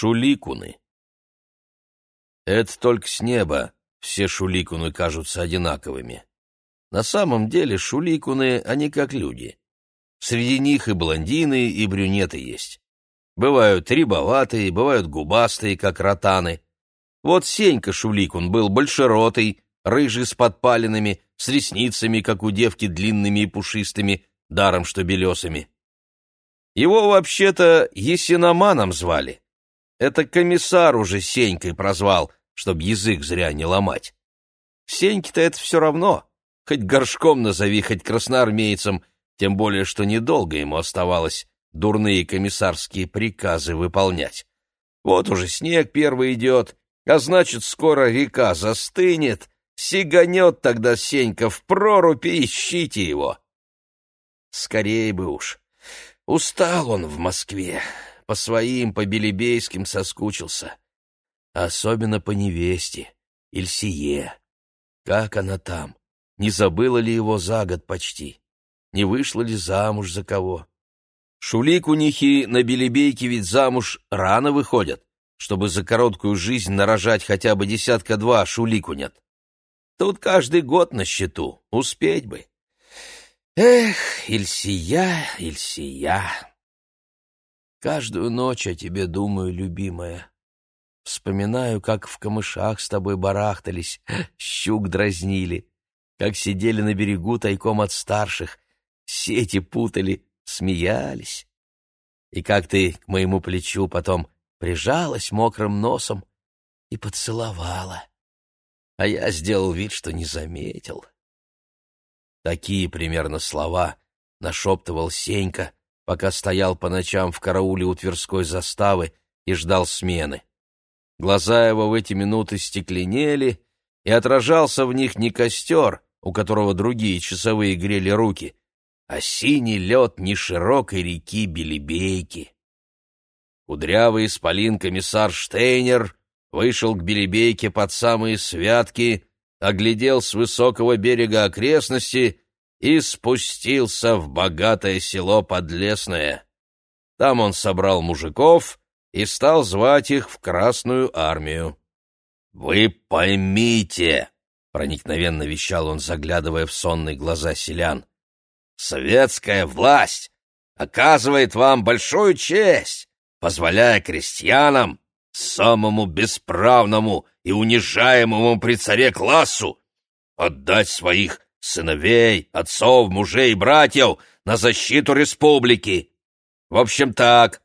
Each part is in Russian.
Шуликуны. Это только с неба все шуликуны кажутся одинаковыми. На самом деле шуликуны, они как люди. Среди них и блондины, и брюнеты есть. Бывают рябоватые, бывают губастые, как ротаны. Вот Сенька Шуликун был большеротый, рыжий с подпалинами, с ресницами, как у девки, длинными и пушистыми, даром что белесыми. Его вообще-то Есиноманом звали. Это комиссар уже Сенькой прозвал, чтоб язык зря не ломать. Сеньке-то это все равно, хоть горшком назови, хоть красноармейцем, тем более, что недолго ему оставалось дурные комиссарские приказы выполнять. Вот уже снег первый идет, а значит, скоро река застынет, сиганет тогда Сенька в прорубь ищите его. Скорее бы уж. Устал он в Москве, по своим, по Белебейским соскучился. Особенно по невесте, Ильсие. Как она там? Не забыла ли его за год почти? Не вышла ли замуж за кого? Шуликунихи на Белебейке ведь замуж рано выходят, чтобы за короткую жизнь нарожать хотя бы десятка-два шуликунят. Тут каждый год на счету, успеть бы. Эх, Ильсия, Ильсия. Каждую ночь о тебе думаю, любимая. Вспоминаю, как в камышах с тобой барахтались, щук дразнили, как сидели на берегу тайком от старших, сети путали, смеялись. И как ты к моему плечу потом прижалась мокрым носом и поцеловала. А я сделал вид, что не заметил. Такие примерно слова нашептывал Сенька, пока стоял по ночам в карауле у Тверской заставы и ждал смены. Глаза его в эти минуты стекленели, и отражался в них не костер, у которого другие часовые грели руки, а синий лед неширокой реки Белебейки. Кудрявый исполин комиссар Штейнер вышел к Белебейке под самые святки, оглядел с высокого берега окрестности и спустился в богатое село Подлесное. Там он собрал мужиков и стал звать их в Красную армию. «Вы поймите!» — проникновенно вещал он, заглядывая в сонные глаза селян. «Советская власть оказывает вам большую честь, позволяя крестьянам, самому бесправному и унижаемому при царе классу, отдать своих сыновей, отцов, мужей братьев на защиту республики. В общем так,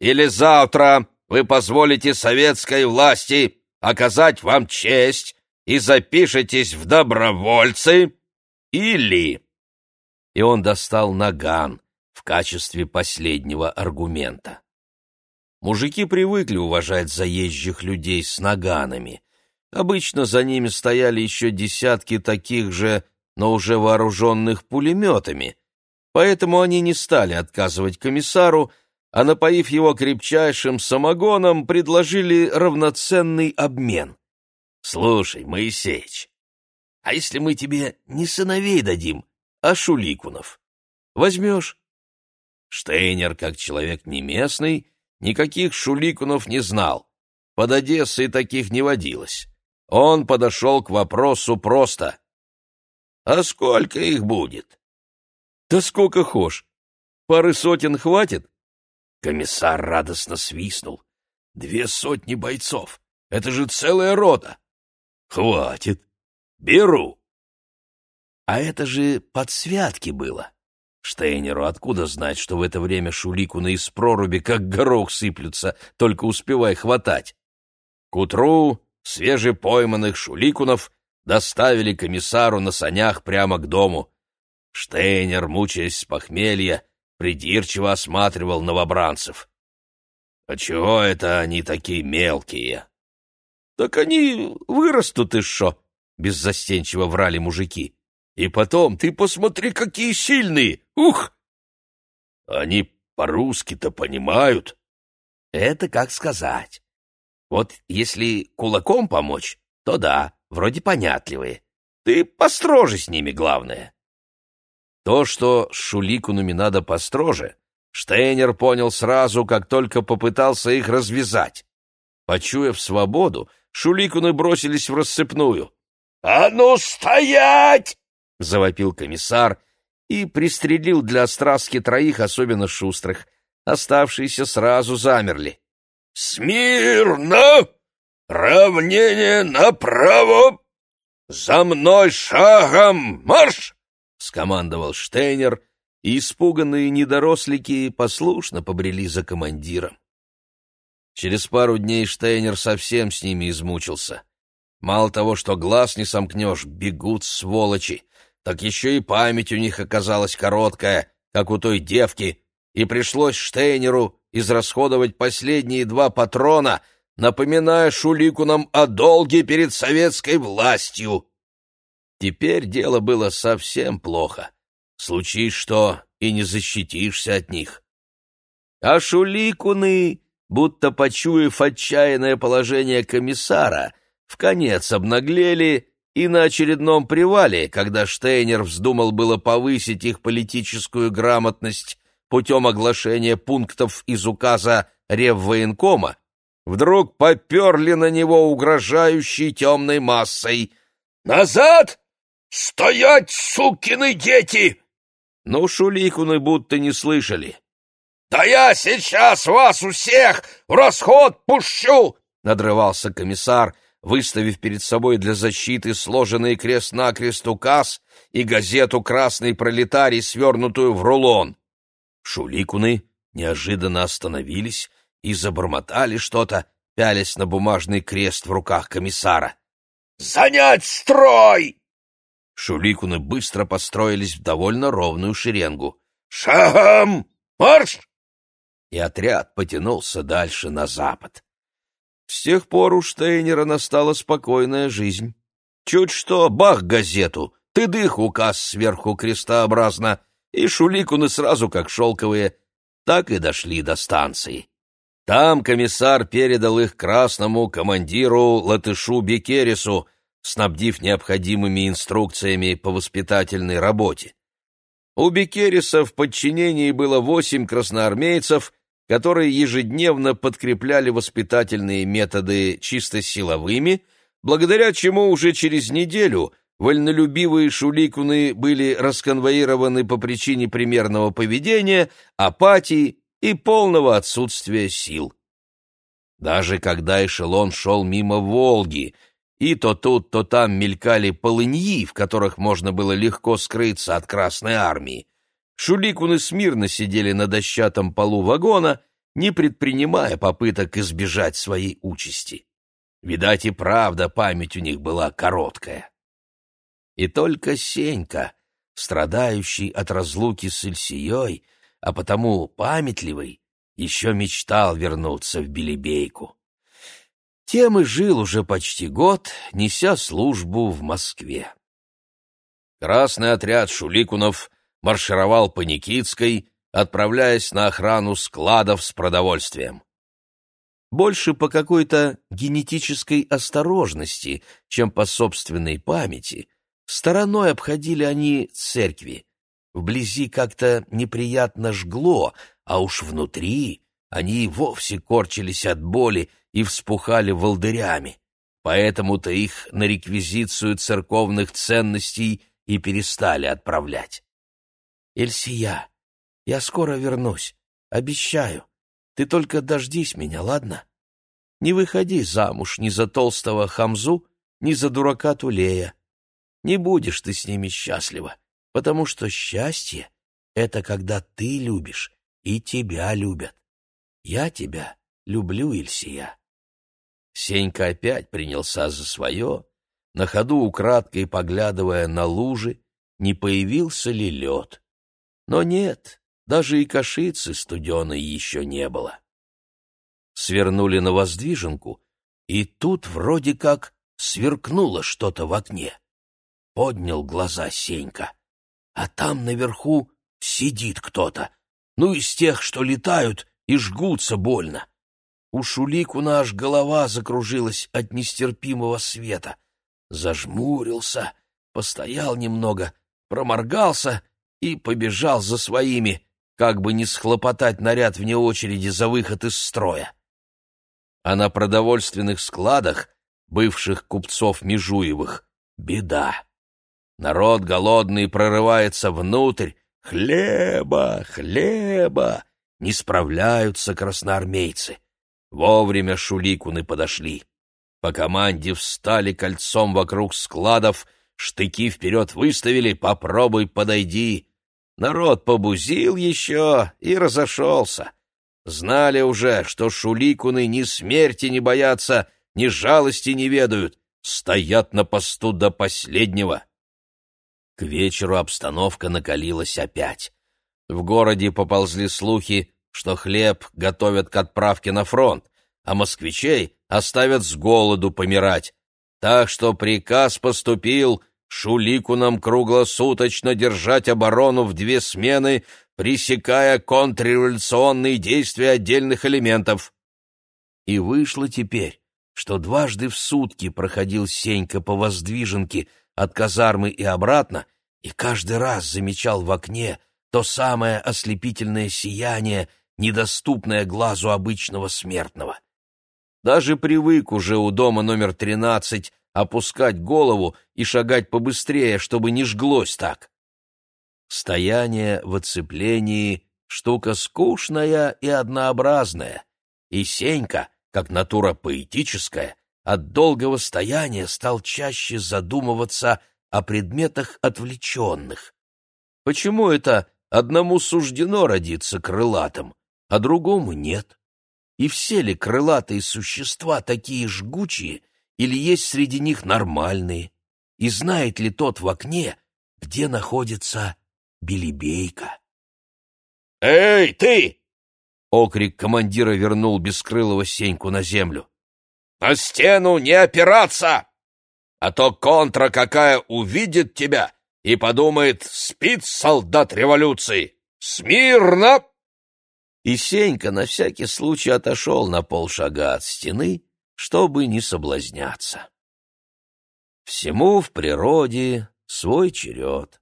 или завтра вы позволите советской власти оказать вам честь и запишетесь в добровольцы, или...» И он достал наган в качестве последнего аргумента. Мужики привыкли уважать заезжих людей с наганами. Обычно за ними стояли еще десятки таких же, но уже вооруженных пулеметами, поэтому они не стали отказывать комиссару, а, напоив его крепчайшим самогоном, предложили равноценный обмен. «Слушай, Моисеич, а если мы тебе не сыновей дадим, а шуликунов? Возьмешь?» Штейнер, как человек не местный, никаких шуликунов не знал. Под Одессой таких не водилось. Он подошел к вопросу просто. «А сколько их будет?» «Да сколько хошь. Пары сотен хватит?» Комиссар радостно свистнул. «Две сотни бойцов! Это же целая рота!» «Хватит! Беру!» «А это же подсвятки было!» Штейнеру откуда знать, что в это время шуликуны из проруби как горох сыплются, только успевай хватать? К утру свежепойманных шуликунов доставили комиссару на санях прямо к дому. Штейнер, мучаясь с похмелья, придирчиво осматривал новобранцев. «А чего это они такие мелкие?» «Так они вырастут и шо?» — беззастенчиво врали мужики. «И потом, ты посмотри, какие сильные! Ух!» «Они по-русски-то понимают?» «Это как сказать. Вот если кулаком помочь, то да, вроде понятливые. Ты построже с ними, главное». То, что Шуликунами надо построже, Штейнер понял сразу, как только попытался их развязать. Почуяв свободу, шуликуны бросились в рассыпную. «А ну, стоять!» — завопил комиссар и пристрелил для остраски троих особенно шустрых. Оставшиеся сразу замерли. «Смирно! Равнение направо! За мной шагом марш!» — скомандовал Штейнер, и испуганные недорослики послушно побрели за командиром. Через пару дней Штейнер совсем с ними измучился. Мало того, что глаз не сомкнешь, бегут сволочи, так еще и память у них оказалась короткая, как у той девки, и пришлось Штейнеру израсходовать последние два патрона, напоминая Шуликунам о долге перед советской властью. Теперь дело было совсем плохо. Случись что, и не защитишься от них. А Шуликуны, будто почуяв отчаянное положение комиссара, в конец обнаглели и на очередном привале, когда Штейнер вздумал было повысить их политическую грамотность путем оглашения пунктов из указа Реввоенкома, вдруг поперли на него угрожающей темной массой. «Назад! Стоять, сукины дети!» Но шуликуны будто не слышали. «Да я сейчас вас у всех в расход пущу!» — надрывался комиссар, выставив перед собой для защиты сложенный крест-накрест указ и газету «Красный пролетарий», свернутую в рулон. Шуликуны неожиданно остановились и забормотали что-то, пялясь на бумажный крест в руках комиссара. «Занять строй!» Шуликуны быстро построились в довольно ровную шеренгу. «Шагом! Марш!» И отряд потянулся дальше на запад. С тех пор у Штейнера настала спокойная жизнь. Чуть что, бах газету, ты дых указ сверху крестообразно, и шуликуны сразу как шелковые, так и дошли до станции. Там комиссар передал их красному командиру Латышу Бекерису, снабдив необходимыми инструкциями по воспитательной работе. У Бекериса в подчинении было восемь красноармейцев, которые ежедневно подкрепляли воспитательные методы чисто силовыми, благодаря чему уже через неделю вольнолюбивые шуликуны были расконвоированы по причине примерного поведения, апатии и полного отсутствия сил. Даже когда эшелон шел мимо Волги, и то тут, то там мелькали полыньи, в которых можно было легко скрыться от Красной Армии, шуликуны смирно сидели на дощатом полу вагона, не предпринимая попыток избежать своей участи. Видать, и правда память у них была короткая. И только Сенька, страдающий от разлуки с Ильсией, а потому памятливый, еще мечтал вернуться в Белебейку. Тем и жил уже почти год, неся службу в Москве. Красный отряд шуликунов маршировал по Никитской, отправляясь на охрану складов с продовольствием. Больше по какой-то генетической осторожности, чем по собственной памяти, Стороной обходили они церкви. Вблизи как-то неприятно жгло, а уж внутри они вовсе корчились от боли и вспухали волдырями. Поэтому-то их на реквизицию церковных ценностей и перестали отправлять. «Эльсия, я скоро вернусь, обещаю. Ты только дождись меня, ладно? Не выходи замуж ни за толстого Хамзу, ни за дурака Тулея. Не будешь ты с ними счастлива, потому что счастье — это когда ты любишь и тебя любят. Я тебя люблю, Ильсия. Сенька опять принялся за свое, на ходу украдкой поглядывая на лужи, не появился ли лед. Но нет, даже и кашицы студеной еще не было. Свернули на воздвиженку, и тут вроде как сверкнуло что-то в окне. Поднял глаза Сенька. А там наверху сидит кто-то. Ну, из тех, что летают и жгутся больно. У Шулику наш голова закружилась от нестерпимого света. Зажмурился, постоял немного, проморгался и побежал за своими, как бы не схлопотать наряд вне очереди за выход из строя. а на продовольственных складах бывших купцов Межуевых беда. Народ голодный прорывается внутрь, хлеба, хлеба, не справляются красноармейцы. Вовремя шуликуны подошли. По команде встали кольцом вокруг складов, штыки вперед выставили, попробуй подойди. Народ побузил еще и разошелся. Знали уже, что шуликуны ни смерти не боятся, ни жалости не ведают, стоят на посту до последнего. К вечеру обстановка накалилась опять. В городе поползли слухи, что хлеб готовят к отправке на фронт, а москвичей оставят с голоду помирать. Так что приказ поступил Шуликунам круглосуточно держать оборону в две смены, пресекая контрреволюционные действия отдельных элементов. И вышло теперь, что дважды в сутки проходил Сенька по воздвиженке от казармы и обратно, и каждый раз замечал в окне то самое ослепительное сияние, недоступное глазу обычного смертного. Даже привык уже у дома номер тринадцать опускать голову и шагать побыстрее, чтобы не жглось так. Стояние в оцеплении — штука скучная и однообразная, и Сенька, как натура поэтическая, от долгого стояния стал чаще задумываться о предметах отвлеченных. Почему это одному суждено родиться крылатым, а другому нет? И все ли крылатые существа такие жгучие, или есть среди них нормальные? И знает ли тот в окне, где находится Белебейка? «Эй, ты!» Окрик командира вернул бескрылого Сеньку на землю. «На стену не опираться! А то контра какая увидит тебя и подумает, спит солдат революции! Смирно!» И Сенька на всякий случай отошел на полшага от стены чтобы не соблазняться. Всему в природе свой черед.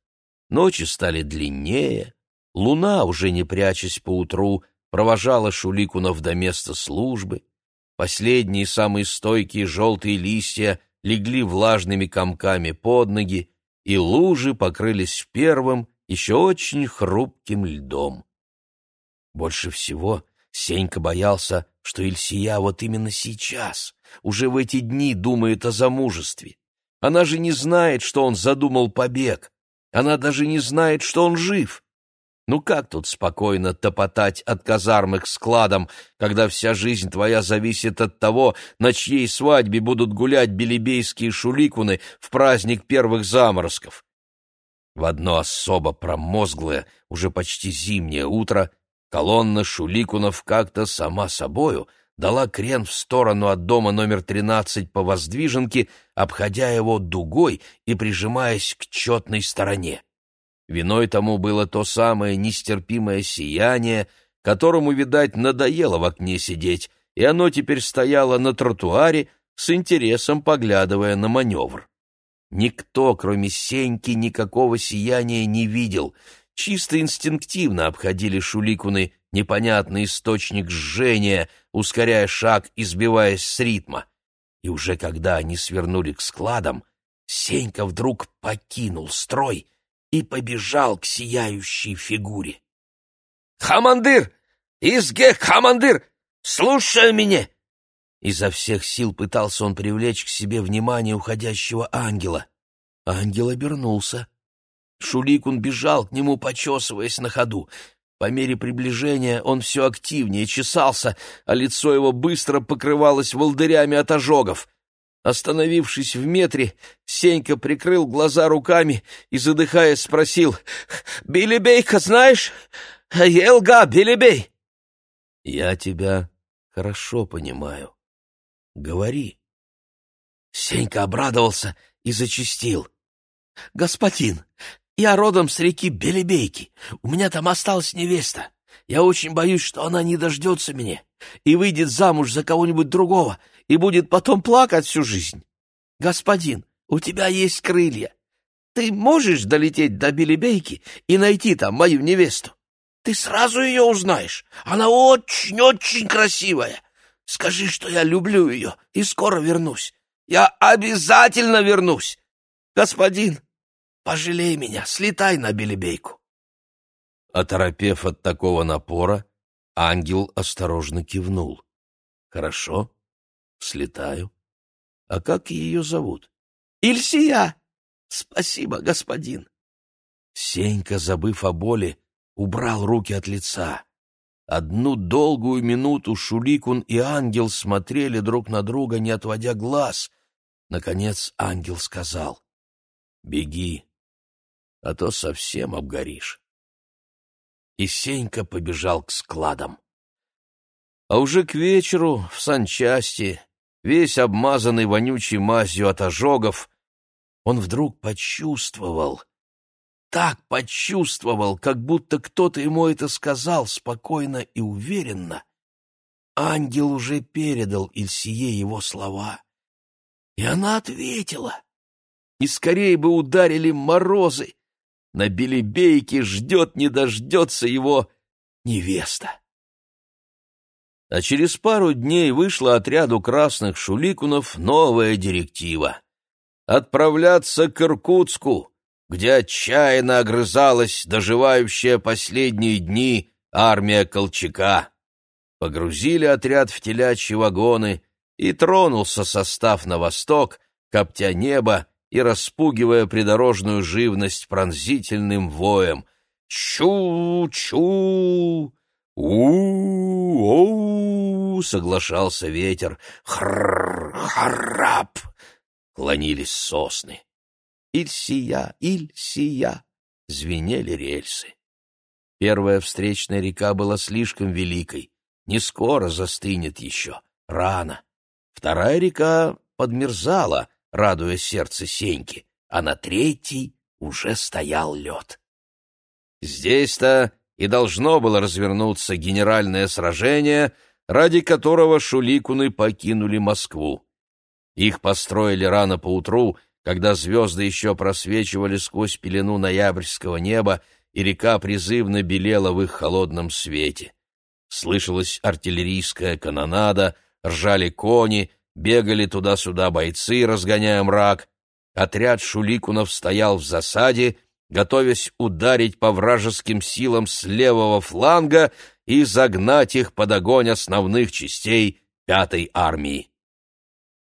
Ночи стали длиннее, луна, уже не прячась поутру, провожала Шуликунов до места службы, последние самые стойкие желтые листья легли влажными комками под ноги, и лужи покрылись первым, еще очень хрупким льдом. Больше всего Сенька боялся, что Ильсия вот именно сейчас, уже в эти дни думает о замужестве. Она же не знает, что он задумал побег. Она даже не знает, что он жив. Ну как тут спокойно топотать от казармы к складам, когда вся жизнь твоя зависит от того, на чьей свадьбе будут гулять белебейские шуликуны в праздник первых заморозков? В одно особо промозглое, уже почти зимнее утро Колонна Шуликунов как-то сама собою дала крен в сторону от дома номер 13 по воздвиженке, обходя его дугой и прижимаясь к четной стороне. Виной тому было то самое нестерпимое сияние, которому, видать, надоело в окне сидеть, и оно теперь стояло на тротуаре, с интересом поглядывая на маневр. Никто, кроме Сеньки, никакого сияния не видел — чисто инстинктивно обходили шуликуны непонятный источник жжения, ускоряя шаг и сбиваясь с ритма. И уже когда они свернули к складам, Сенька вдруг покинул строй и побежал к сияющей фигуре. «Хамандыр! Изге, хамандыр! Слушай меня!» Изо всех сил пытался он привлечь к себе внимание уходящего ангела. Ангел обернулся. Шуликун бежал к нему, почесываясь на ходу. По мере приближения он все активнее чесался, а лицо его быстро покрывалось волдырями от ожогов. Остановившись в метре, Сенька прикрыл глаза руками и, задыхаясь, спросил, «Билибейка знаешь? Елга, Билибей!» «Я тебя хорошо понимаю. Говори». Сенька обрадовался и зачистил. «Господин, я родом с реки Белебейки. У меня там осталась невеста. Я очень боюсь, что она не дождется меня и выйдет замуж за кого-нибудь другого и будет потом плакать всю жизнь. Господин, у тебя есть крылья. Ты можешь долететь до Белебейки и найти там мою невесту? Ты сразу ее узнаешь. Она очень-очень красивая. Скажи, что я люблю ее и скоро вернусь. Я обязательно вернусь. Господин, пожалей меня, слетай на Белебейку. Оторопев от такого напора, ангел осторожно кивнул. Хорошо, слетаю. А как ее зовут? Ильсия. Спасибо, господин. Сенька, забыв о боли, убрал руки от лица. Одну долгую минуту Шуликун и ангел смотрели друг на друга, не отводя глаз. Наконец ангел сказал, «Беги, а то совсем обгоришь». И Сенька побежал к складам. А уже к вечеру в санчасти, весь обмазанный вонючей мазью от ожогов, он вдруг почувствовал — так почувствовал, как будто кто-то ему это сказал спокойно и уверенно. Ангел уже передал Ильсие его слова. И она ответила. И скорее бы ударили морозы. На Белебейке ждет, не дождется его невеста. А через пару дней вышла отряду красных шуликунов новая директива. Отправляться к Иркутску, где отчаянно огрызалась доживающая последние дни армия Колчака. Погрузили отряд в телячьи вагоны, и тронулся состав на восток, коптя небо и распугивая придорожную живность пронзительным воем. «Чу-чу! У-оу!» — соглашался ветер. «Хрррр! клонились сосны. Ильсия, Ильсия!» Звенели рельсы. Первая встречная река была слишком великой. Не скоро застынет еще, рано. Вторая река подмерзала, радуя сердце Сеньки, а на третьей уже стоял лед. Здесь-то и должно было развернуться генеральное сражение, ради которого шуликуны покинули Москву. Их построили рано поутру когда звезды еще просвечивали сквозь пелену ноябрьского неба, и река призывно белела в их холодном свете. Слышалась артиллерийская канонада, ржали кони, бегали туда-сюда бойцы, разгоняя мрак. Отряд шуликунов стоял в засаде, готовясь ударить по вражеским силам с левого фланга и загнать их под огонь основных частей пятой армии.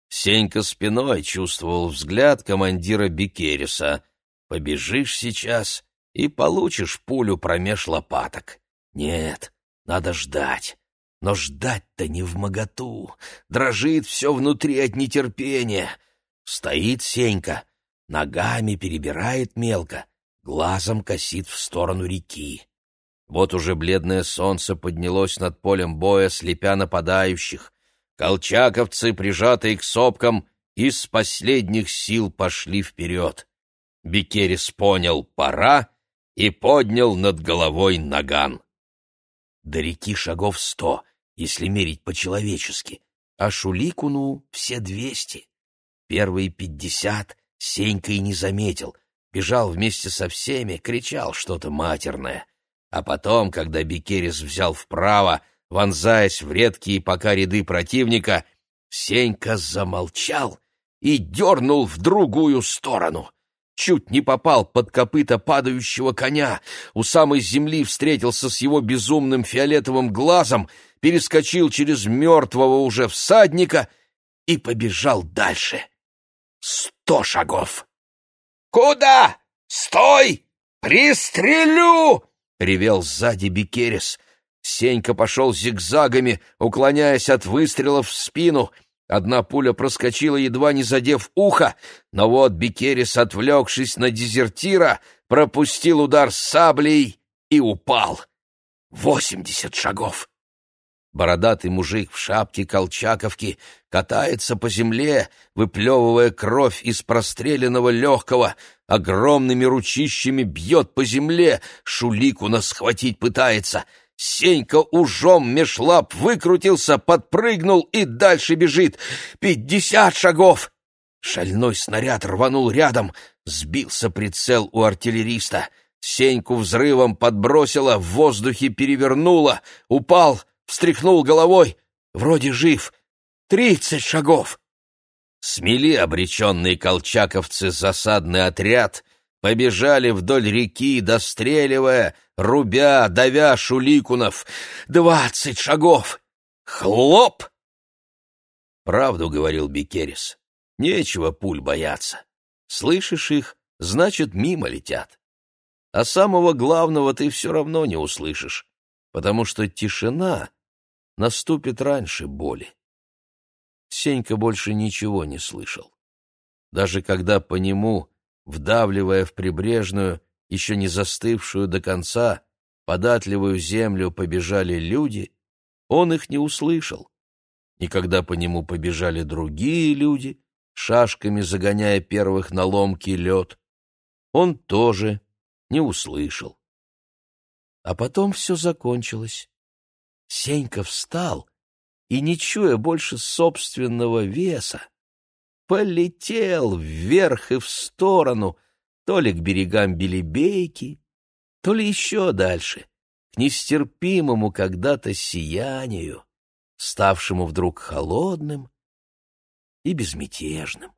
Сенька спиной чувствовал взгляд командира Бикериса. «Побежишь сейчас и получишь пулю промеж лопаток. Нет, надо ждать. Но ждать-то не в моготу. Дрожит все внутри от нетерпения. Стоит Сенька, ногами перебирает мелко, глазом косит в сторону реки. Вот уже бледное солнце поднялось над полем боя, слепя нападающих. Колчаковцы, прижатые к сопкам, из последних сил пошли вперед. Бекерис понял — пора, и поднял над головой наган. До реки шагов сто, если мерить по-человечески, а Шуликуну все двести. Первые пятьдесят Сенька и не заметил, бежал вместе со всеми, кричал что-то матерное. А потом, когда Бекерис взял вправо, вонзаясь в редкие пока ряды противника, Сенька замолчал и дернул в другую сторону. Чуть не попал под копыта падающего коня, у самой земли встретился с его безумным фиолетовым глазом, перескочил через мертвого уже всадника и побежал дальше. Сто шагов. «Куда? Стой! Пристрелю!» — ревел сзади Бикерис — Сенька пошел зигзагами, уклоняясь от выстрелов в спину. Одна пуля проскочила, едва не задев ухо, но вот Бикерис, отвлекшись на дезертира, пропустил удар саблей и упал. Восемьдесят шагов. Бородатый мужик в шапке колчаковки катается по земле, выплевывая кровь из простреленного легкого, огромными ручищами бьет по земле, шулику нас схватить пытается — Сенька ужом меж лап выкрутился, подпрыгнул и дальше бежит. Пятьдесят шагов! Шальной снаряд рванул рядом, сбился прицел у артиллериста. Сеньку взрывом подбросило, в воздухе перевернуло, упал, встряхнул головой. Вроде жив. Тридцать шагов!» Смели обреченные колчаковцы засадный отряд, побежали вдоль реки, достреливая, рубя, давя шуликунов. «Двадцать шагов! Хлоп!» Правду говорил Бекерис. Нечего пуль бояться. Слышишь их, значит, мимо летят. А самого главного ты все равно не услышишь, потому что тишина наступит раньше боли. Сенька больше ничего не слышал. Даже когда по нему, вдавливая в прибрежную, еще не застывшую до конца, податливую землю побежали люди, он их не услышал. И когда по нему побежали другие люди, шашками загоняя первых на ломкий лед, он тоже не услышал. А потом все закончилось. Сенька встал и, не чуя больше собственного веса, полетел вверх и в сторону, то ли к берегам Белебейки, то ли еще дальше, к нестерпимому когда-то сиянию, ставшему вдруг холодным и безмятежным.